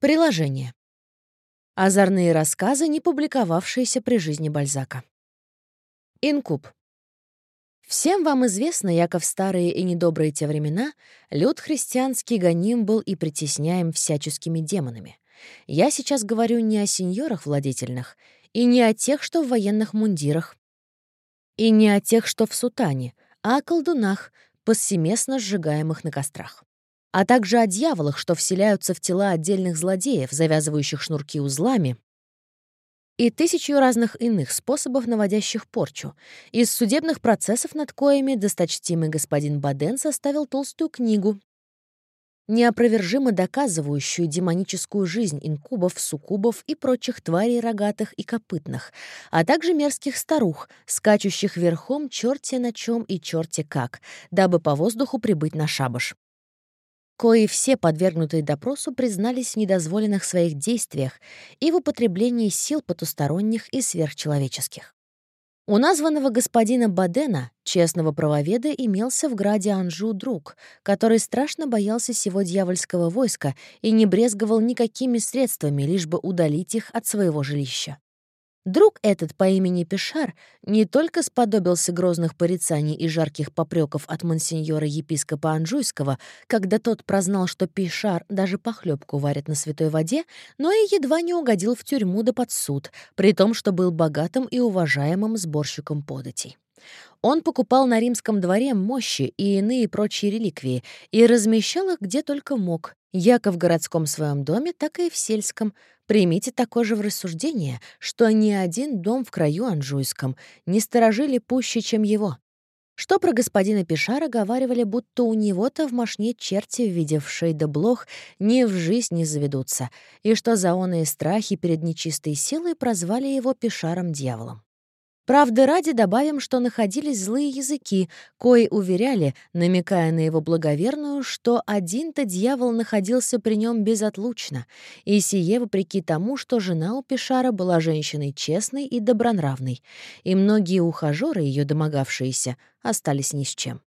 Приложение. Озорные рассказы, не публиковавшиеся при жизни Бальзака. Инкуб. Всем вам известно, Яков старые и недобрые те времена, люд христианский гоним был и притесняем всяческими демонами. Я сейчас говорю не о сеньорах владетельных, и не о тех, что в военных мундирах, и не о тех, что в сутане, а о колдунах, повсеместно сжигаемых на кострах а также о дьяволах, что вселяются в тела отдельных злодеев, завязывающих шнурки узлами, и тысячу разных иных способов, наводящих порчу. Из судебных процессов над коями досточтимый господин Баден составил толстую книгу, неопровержимо доказывающую демоническую жизнь инкубов, суккубов и прочих тварей рогатых и копытных, а также мерзких старух, скачущих верхом черти на чем и черти как, дабы по воздуху прибыть на шабаш кои все подвергнутые допросу признались в недозволенных своих действиях и в употреблении сил потусторонних и сверхчеловеческих. У названного господина Бадена, честного правоведа, имелся в граде Анжу друг, который страшно боялся всего дьявольского войска и не брезговал никакими средствами, лишь бы удалить их от своего жилища. Друг этот по имени Пешар не только сподобился грозных порицаний и жарких попреков от монсеньора-епископа Анжуйского, когда тот прознал, что Пешар даже похлебку варит на святой воде, но и едва не угодил в тюрьму да под суд, при том, что был богатым и уважаемым сборщиком податей. Он покупал на римском дворе мощи и иные прочие реликвии и размещал их где только мог, яко в городском своем доме, так и в сельском, Примите такое же в рассуждение, что ни один дом в краю Анжуйском не сторожили пуще, чем его. Что про господина Пишара говаривали, будто у него-то в мошне черти, видевшие да блох, ни в жизнь не заведутся, и что заоные страхи перед нечистой силой прозвали его Пишаром-дьяволом. Правды ради добавим, что находились злые языки, кои уверяли, намекая на его благоверную, что один-то дьявол находился при нем безотлучно, и сие вопреки тому, что жена у Пешара была женщиной честной и добронравной, и многие ухажеры, ее домогавшиеся, остались ни с чем.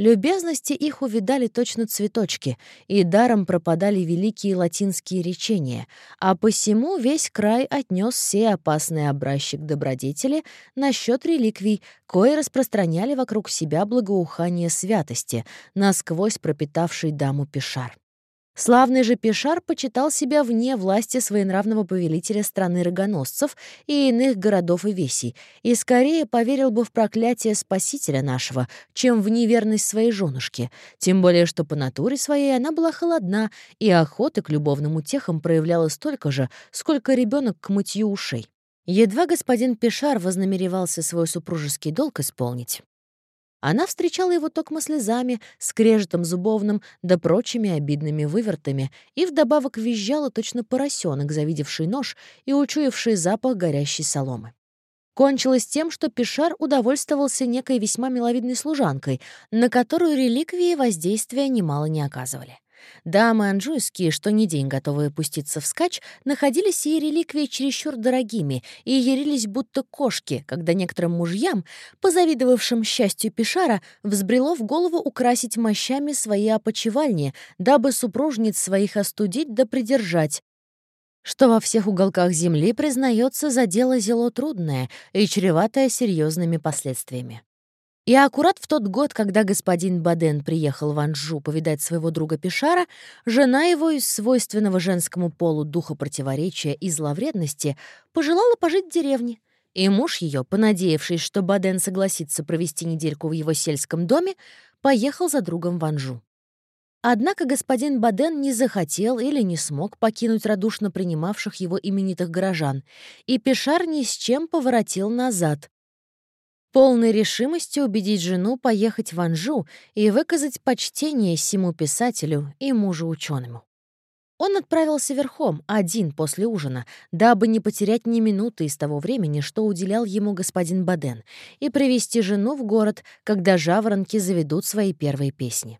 Любезности их увидали точно цветочки, и даром пропадали великие латинские речения, а посему весь край отнес все опасные образчик добродетели насчет реликвий, кои распространяли вокруг себя благоухание святости, насквозь пропитавший даму Пешар. Славный же Пешар почитал себя вне власти своенравного повелителя страны рогоносцев и иных городов и весей, и скорее поверил бы в проклятие Спасителя нашего, чем в неверность своей женушки, тем более что по натуре своей она была холодна и охоты к любовным утехам проявляла столько же, сколько ребенок к мытью ушей. Едва господин Пешар вознамеревался свой супружеский долг исполнить, она встречала его токмо слезами, скрежетом зубовным да прочими обидными вывертами и вдобавок визжала точно поросенок, завидевший нож и учуявший запах горящей соломы. Кончилось тем, что Пишар удовольствовался некой весьма миловидной служанкой, на которую реликвии воздействия немало не оказывали. Дамы анжуйские, что не день готовые пуститься в скач, находили сии реликвии чересчур дорогими и ярились будто кошки, когда некоторым мужьям, позавидовавшим счастью Пишара, взбрело в голову украсить мощами свои опочивальни, дабы супружниц своих остудить да придержать, что во всех уголках земли признается за дело зело трудное и чреватое серьезными последствиями. И аккурат в тот год, когда господин Баден приехал в Анжу повидать своего друга Пешара, жена его из свойственного женскому полу духа противоречия и зловредности пожелала пожить в деревне. И муж ее, понадеявшись, что Баден согласится провести недельку в его сельском доме, поехал за другом в Анжу. Однако господин Баден не захотел или не смог покинуть радушно принимавших его именитых горожан, и Пешар ни с чем поворотил назад, полной решимости убедить жену поехать в Анжу и выказать почтение всему писателю и мужу ученому. Он отправился верхом, один после ужина, дабы не потерять ни минуты из того времени, что уделял ему господин Баден, и привести жену в город, когда жаворонки заведут свои первые песни.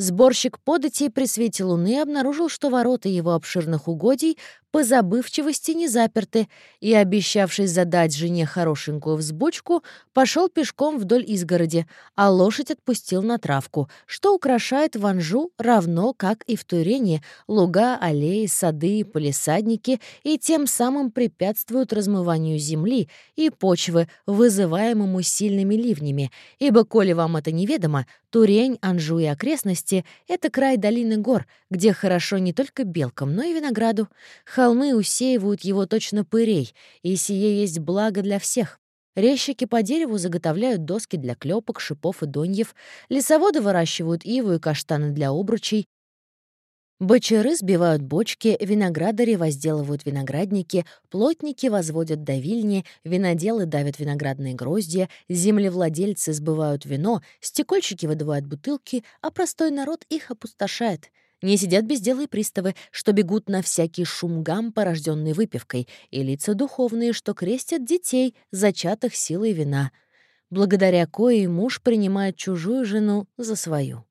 Сборщик податей при свете луны обнаружил, что ворота его обширных угодий по забывчивости не заперты, и, обещавший задать жене хорошенькую взбучку, пошел пешком вдоль изгороди, а лошадь отпустил на травку, что украшает Ванжу равно, как и в Турене, луга, аллеи, сады, полисадники, и тем самым препятствуют размыванию земли и почвы, вызываемому сильными ливнями, ибо, коли вам это неведомо, Турень, Анжу и окрестности — это край долины гор, где хорошо не только белкам, но и винограду. Холмы усеивают его точно пырей, и сие есть благо для всех. Резчики по дереву заготовляют доски для клепок, шипов и доньев, лесоводы выращивают иву и каштаны для обручей, Бочары сбивают бочки, виноградари возделывают виноградники, плотники возводят давильни, виноделы давят виноградные гроздья, землевладельцы сбывают вино, стекольщики выдувают бутылки, а простой народ их опустошает. Не сидят без дела и приставы, что бегут на всякий шум гам, порожденный выпивкой, и лица духовные, что крестят детей, зачатых силой вина, благодаря коей муж принимает чужую жену за свою.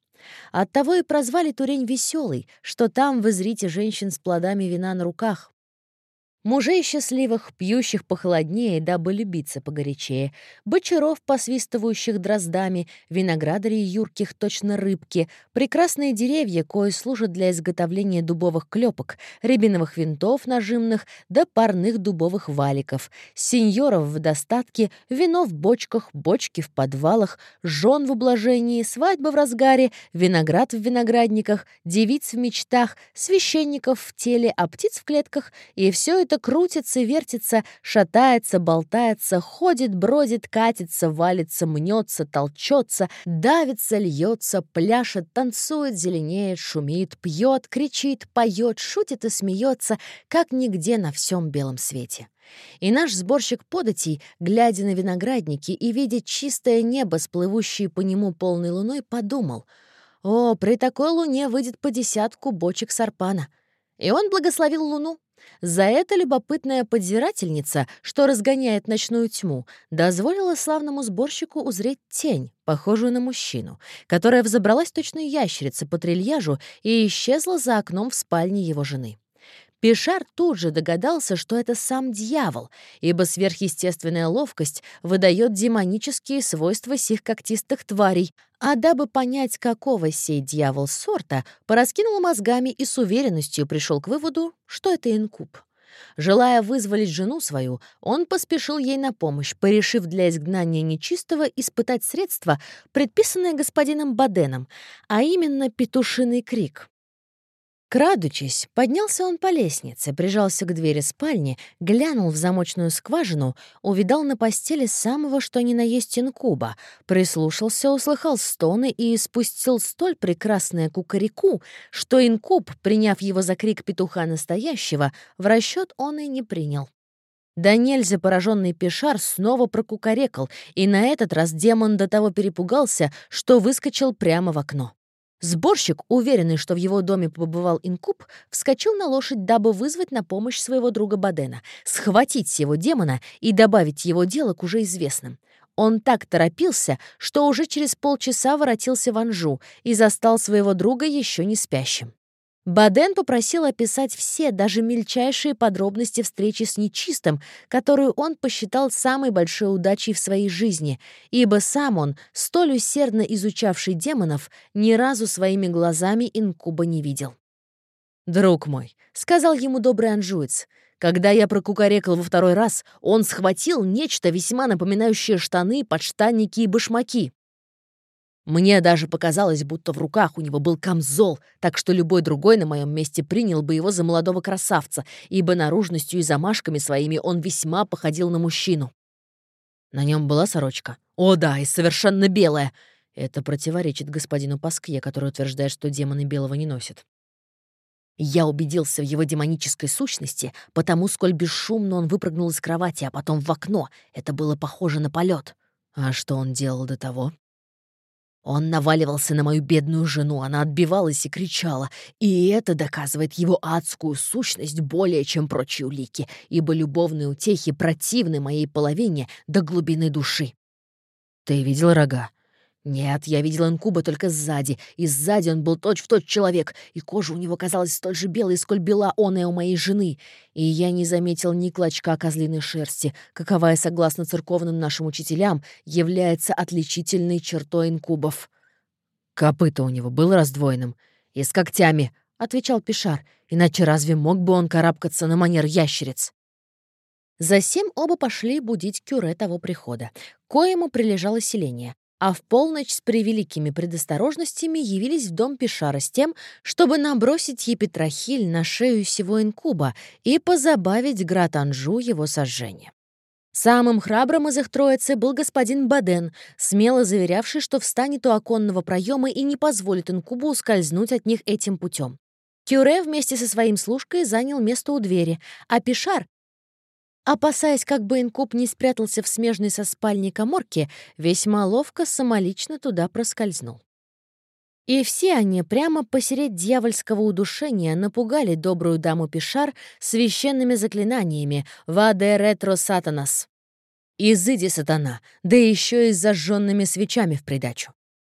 Оттого и прозвали Турень веселый, что там вы зрите женщин с плодами вина на руках. Мужей счастливых, пьющих похолоднее, дабы любиться погорячее, бочаров, посвистывающих дроздами, виноградарей юрких точно рыбки, прекрасные деревья, кои служат для изготовления дубовых клепок, рябиновых винтов нажимных да парных дубовых валиков, сеньоров в достатке, вино в бочках, бочки в подвалах, жен в ублажении, свадьба в разгаре, виноград в виноградниках, девиц в мечтах, священников в теле, а птиц в клетках, и все это крутится, вертится, шатается, болтается, ходит, бродит, катится, валится, мнется, толчется, давится, льется, пляшет, танцует, зеленеет, шумит, пьет, кричит, поет, шутит и смеется, как нигде на всем белом свете. И наш сборщик податей, глядя на виноградники и видя чистое небо, сплывущее по нему полной луной, подумал, «О, при такой луне выйдет по десятку бочек сарпана». И он благословил луну, за это любопытная подзирательница, что разгоняет ночную тьму, дозволила славному сборщику узреть тень, похожую на мужчину, которая взобралась точно ящерица по трильяжу и исчезла за окном в спальне его жены. Пишар тут же догадался, что это сам дьявол, ибо сверхъестественная ловкость выдает демонические свойства сих когтистых тварей, а дабы понять, какого сей дьявол сорта, пораскинул мозгами и с уверенностью пришел к выводу, что это инкуб. Желая вызволить жену свою, он поспешил ей на помощь, порешив для изгнания нечистого испытать средства, предписанное господином Баденом, а именно петушиный крик. Крадучись, поднялся он по лестнице, прижался к двери спальни, глянул в замочную скважину, увидал на постели самого что ни на есть инкуба, прислушался, услыхал стоны и испустил столь прекрасное кукареку, что инкуб, приняв его за крик петуха настоящего, в расчет он и не принял. Да нельзя пораженный Пешар снова прокукарекал, и на этот раз демон до того перепугался, что выскочил прямо в окно. Сборщик, уверенный, что в его доме побывал инкуб, вскочил на лошадь, дабы вызвать на помощь своего друга Бадена, схватить сего демона и добавить его дело к уже известным. Он так торопился, что уже через полчаса воротился в Анжу и застал своего друга еще не спящим. Баден попросил описать все, даже мельчайшие подробности встречи с нечистым, которую он посчитал самой большой удачей в своей жизни, ибо сам он, столь усердно изучавший демонов, ни разу своими глазами инкуба не видел. «Друг мой», — сказал ему добрый анжуец, «когда я прокукарекал во второй раз, он схватил нечто весьма напоминающее штаны, подштанники и башмаки. Мне даже показалось, будто в руках у него был камзол, так что любой другой на моем месте принял бы его за молодого красавца, ибо наружностью и замашками своими он весьма походил на мужчину. На нем была сорочка. О да, и совершенно белая. Это противоречит господину Паскье, который утверждает, что демоны белого не носят. Я убедился в его демонической сущности, потому сколь бесшумно он выпрыгнул из кровати, а потом в окно. Это было похоже на полет. А что он делал до того? Он наваливался на мою бедную жену, она отбивалась и кричала, и это доказывает его адскую сущность более, чем прочие улики, ибо любовные утехи противны моей половине до глубины души. Ты видел рога? Нет, я видел инкуба только сзади, и сзади он был точь-в-точь точь человек, и кожа у него казалась столь же белой, сколь бела он и у моей жены. И я не заметил ни клочка козлиной шерсти, каковая, согласно церковным нашим учителям, является отличительной чертой инкубов. Копыто у него было раздвоенным. «И с когтями», — отвечал Пишар, «иначе разве мог бы он карабкаться на манер ящериц?» Засем оба пошли будить кюре того прихода, коему прилежало селение а в полночь с превеликими предосторожностями явились в дом Пишара с тем, чтобы набросить епитрахиль на шею сего инкуба и позабавить град Анжу его сожжением. Самым храбрым из их троицы был господин Баден, смело заверявший, что встанет у оконного проема и не позволит инкубу ускользнуть от них этим путем. Кюре вместе со своим служкой занял место у двери, а Пишар Опасаясь, как бы инкуб не спрятался в смежной со спальней коморке, весьма ловко самолично туда проскользнул. И все они прямо посередь дьявольского удушения напугали добрую даму Пишар священными заклинаниями «Ваде ретро сатанас» «Изыди, сатана», да еще и зажженными свечами в придачу.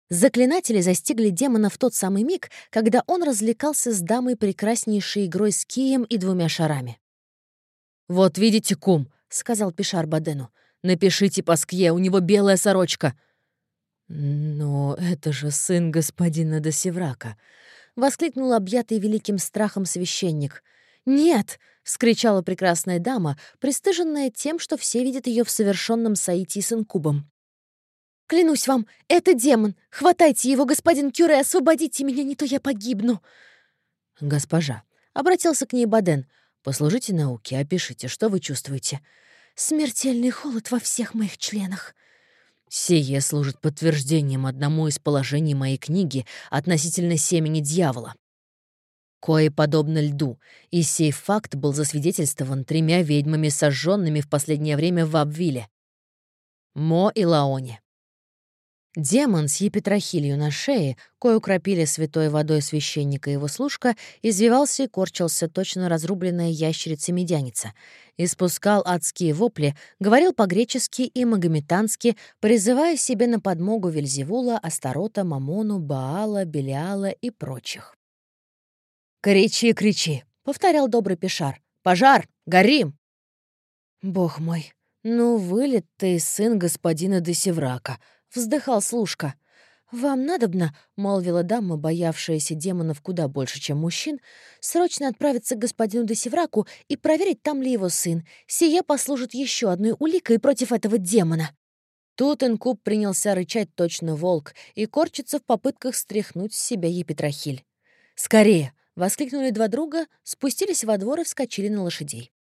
Заклинатели застигли демона в тот самый миг, когда он развлекался с дамой прекраснейшей игрой с кием и двумя шарами. «Вот видите, кум», — сказал Пишар Бадену. «Напишите Паскье, у него белая сорочка». «Но это же сын господина Досеврака», — воскликнул объятый великим страхом священник. «Нет!» — вскричала прекрасная дама, пристыженная тем, что все видят ее в совершенном соитии с инкубом. «Клянусь вам, это демон! Хватайте его, господин Кюре, освободите меня, не то я погибну!» «Госпожа», — обратился к ней Баден, — Послужите науке, опишите, что вы чувствуете. Смертельный холод во всех моих членах. Сие служит подтверждением одному из положений моей книги относительно семени дьявола. Кое подобно льду, и сей факт был засвидетельствован тремя ведьмами, сожженными в последнее время в Абвиле. Мо и Лаоне. Демон с епитрахилью на шее, кою кропили святой водой священника и его служка, извивался и корчился точно разрубленная ящерица-медяница, испускал адские вопли, говорил по-гречески и магометански, призывая себе на подмогу Вельзевула, Астарота, Мамону, Баала, Белиала и прочих. «Кричи, кричи!» — повторял добрый Пешар. «Пожар! Горим!» «Бог мой, ну вылет ты сын господина Десеврака!» Вздыхал служка. «Вам надобно, — молвила дама, боявшаяся демонов куда больше, чем мужчин, — срочно отправиться к господину Десевраку и проверить, там ли его сын. Сие послужит еще одной уликой против этого демона». Тут инкуб принялся рычать точно волк и корчиться в попытках стряхнуть с себя епитрахиль. «Скорее!» — воскликнули два друга, спустились во двор и вскочили на лошадей.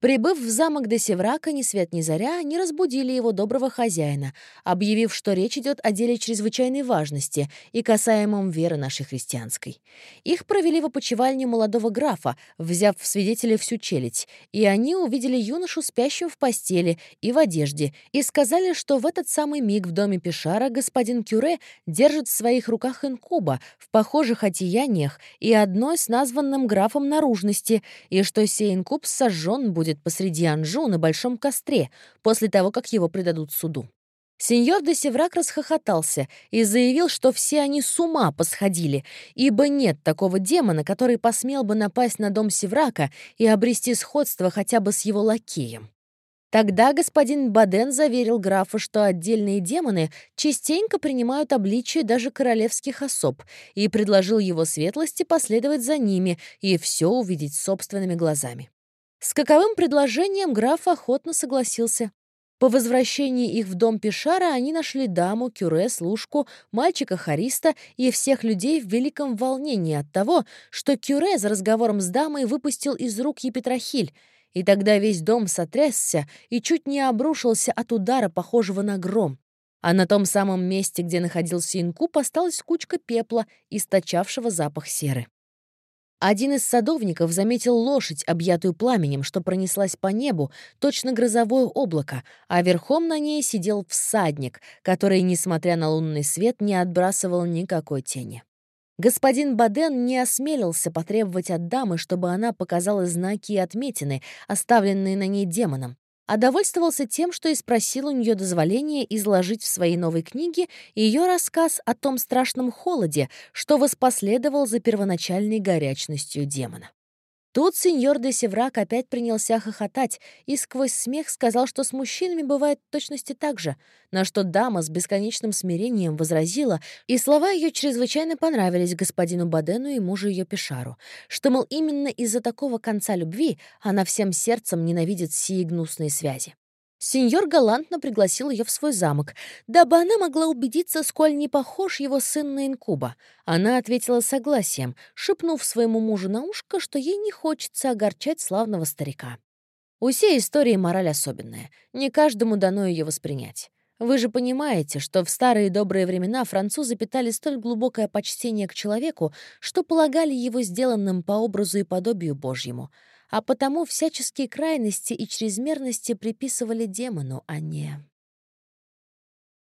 Прибыв в замок до Севрака, ни свет ни заря не разбудили его доброго хозяина, объявив, что речь идет о деле чрезвычайной важности и касаемом веры нашей христианской. Их провели в опочивальню молодого графа, взяв в свидетели всю челядь, и они увидели юношу, спящего в постели и в одежде, и сказали, что в этот самый миг в доме Пешара господин Кюре держит в своих руках инкуба в похожих одеяниях и одной с названным графом наружности, и что сей инкуб сожжен будет будет посреди Анжу на большом костре после того, как его предадут суду. Сеньор де Севрак расхохотался и заявил, что все они с ума посходили, ибо нет такого демона, который посмел бы напасть на дом Севрака и обрести сходство хотя бы с его лакеем. Тогда господин Баден заверил графа, что отдельные демоны частенько принимают обличие даже королевских особ, и предложил его светлости последовать за ними и все увидеть собственными глазами. С каковым предложением граф охотно согласился. По возвращении их в дом Пешара они нашли даму, кюре, служку, мальчика Хариста и всех людей в великом волнении от того, что кюре за разговором с дамой выпустил из рук Епитрахиль, и тогда весь дом сотрясся и чуть не обрушился от удара, похожего на гром. А на том самом месте, где находился инкуб, осталась кучка пепла, источавшего запах серы. Один из садовников заметил лошадь, объятую пламенем, что пронеслась по небу, точно грозовое облако, а верхом на ней сидел всадник, который, несмотря на лунный свет, не отбрасывал никакой тени. Господин Баден не осмелился потребовать от дамы, чтобы она показала знаки и отметины, оставленные на ней демоном, а довольствовался тем, что и спросил у нее дозволения изложить в своей новой книге ее рассказ о том страшном холоде, что воспоследовал за первоначальной горячностью демона. Тут сеньор де Севрак опять принялся хохотать и сквозь смех сказал, что с мужчинами бывает в точности так же, на что дама с бесконечным смирением возразила, и слова ее чрезвычайно понравились господину Бадену и мужу ее Пешару, что, мол, именно из-за такого конца любви она всем сердцем ненавидит сии гнусные связи. Сеньор галантно пригласил ее в свой замок, дабы она могла убедиться, сколь не похож его сын на инкуба. Она ответила согласием, шепнув своему мужу на ушко, что ей не хочется огорчать славного старика. У всей истории мораль особенная. Не каждому дано ее воспринять. Вы же понимаете, что в старые добрые времена французы питали столь глубокое почтение к человеку, что полагали его сделанным по образу и подобию Божьему — а потому всяческие крайности и чрезмерности приписывали демону, а не...